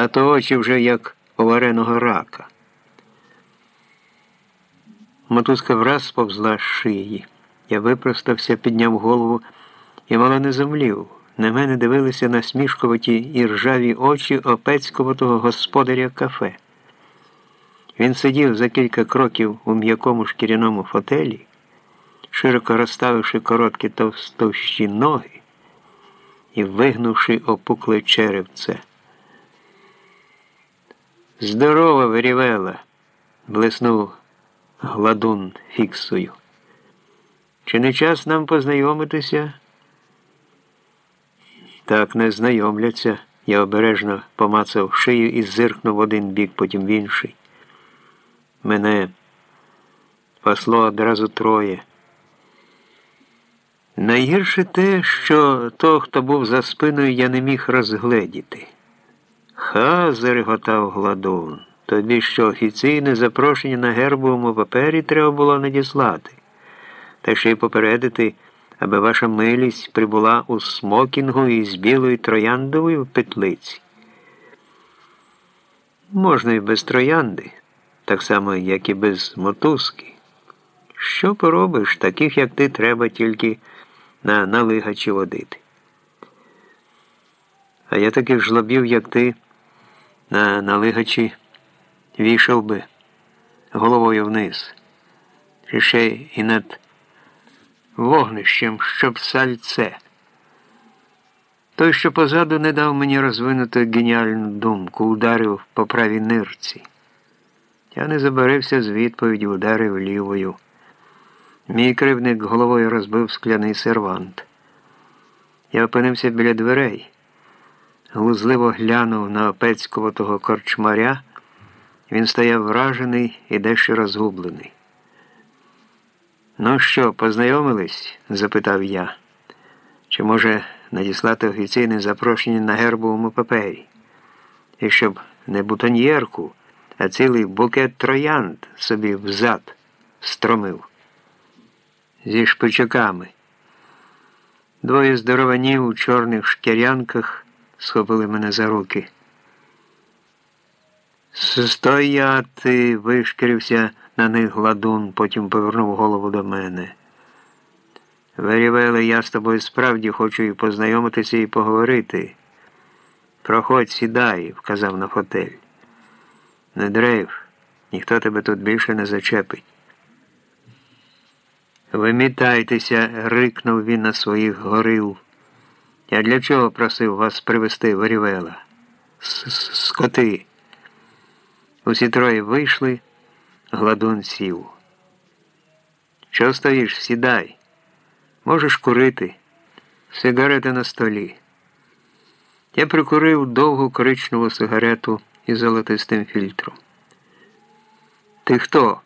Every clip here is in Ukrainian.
а то очі вже як у вареного рака. Мотузка враз сповзла з шиї. Я випростався, підняв голову і мало не зомлів. На мене дивилися насмішкуваті і ржаві очі опецькуватого господаря кафе. Він сидів за кілька кроків у м'якому шкіряному фотелі, широко розставивши короткі товстощі ноги і вигнувши опукле черевце. Здорова, вирівела, блиснув гладун фіксою. Чи не час нам познайомитися? Так не знайомляться. Я обережно помацав шию і зиркнув один бік, потім в інший. Мене пасло одразу троє. Найгірше те, що того, хто був за спиною, я не міг розгледіти. Ха, зареготав гладун. Тобі що офіційне запрошення на гербовому папері треба було надіслати, та ще й попередити, аби ваша милість прибула у смокінгу із білою трояндовою в петлиці. Можна і без троянди, так само, як і без мотузки. Що поробиш, таких, як ти, треба тільки на налигачі водити. А я таких жлобів, як ти, на налигачі вішав би головою вниз, чи ще і над вогнищем, щоб сальце. Той, що позаду не дав мені розвинути геніальну думку, ударив по правій нирці. Я не забарився з відповіді, ударив лівою. Мій кривник головою розбив скляний сервант. Я опинився біля дверей, глузливо глянув на опецькуватого корчмаря. Він стояв вражений і дещо розгублений. Ну що, познайомились? запитав я. Чи може надіслати офіційне запрошення на гербовому папері? І щоб не бутоньєрку, а цілий букет троянд собі взад стромив зі шпичаками. Двоє здорованів у чорних шкірянках схопили мене за руки. Стояти, вишкірився на них гладун, потім повернув голову до мене. Верівеле, я з тобою справді хочу і познайомитися і поговорити. Проходь, сідай, вказав на фотель. Не дрейф, ніхто тебе тут більше не зачепить. Вимітайтеся, рикнув він на своїх горил. Я для чого просив вас привезти Варівела? Скоти. Усі троє вийшли, гладун сів. Що стоїш, сідай? Можеш курити, сигарети на столі. Я прикурив довгу коричневу сигарету із золотистим фільтром. Ти хто?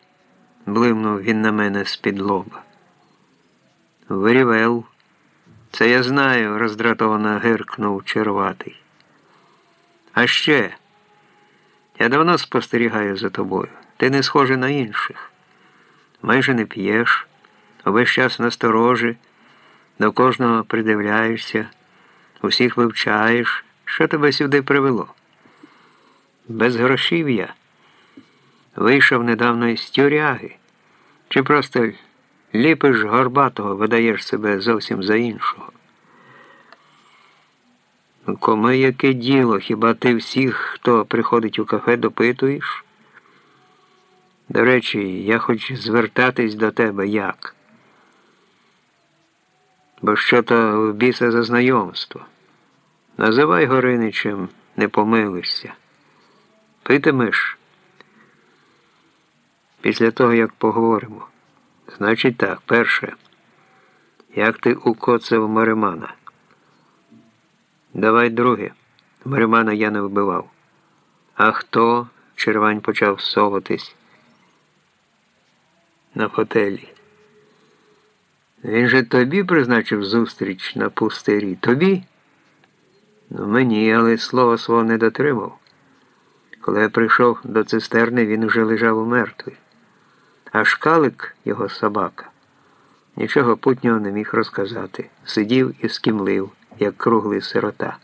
блимнув він на мене з-під лоба. Вирівел. Це я знаю, роздратовано гиркнув черватий. А ще, я давно спостерігаю за тобою. Ти не схожий на інших. Майже не п'єш, увесь час насторожі, до кожного придивляєшся, усіх вивчаєш, що тебе сюди привело. Без грошів я вийшов недавно із тюряги, чи просто Ліпиш горбатого, видаєш себе зовсім за іншого. Кому яке діло, хіба ти всіх, хто приходить у кафе, допитуєш? До речі, я хочу звертатись до тебе як? Бо що то в біса за знайомство. Називай Гориничем, не помилишся. Питимеш після того, як поговоримо. Значить так, перше, як ти укоцав Маримана? Давай друге. Маримана я не вбивав. А хто? Червань почав соватись на фотелі. Він же тобі призначив зустріч на пустирі. Тобі? Ну, мені, але слова свого не дотримав. Коли я прийшов до цистерни, він уже лежав мертвий. А шкалик, його собака, нічого путнього не міг розказати. Сидів і скімлив, як круглий сирота.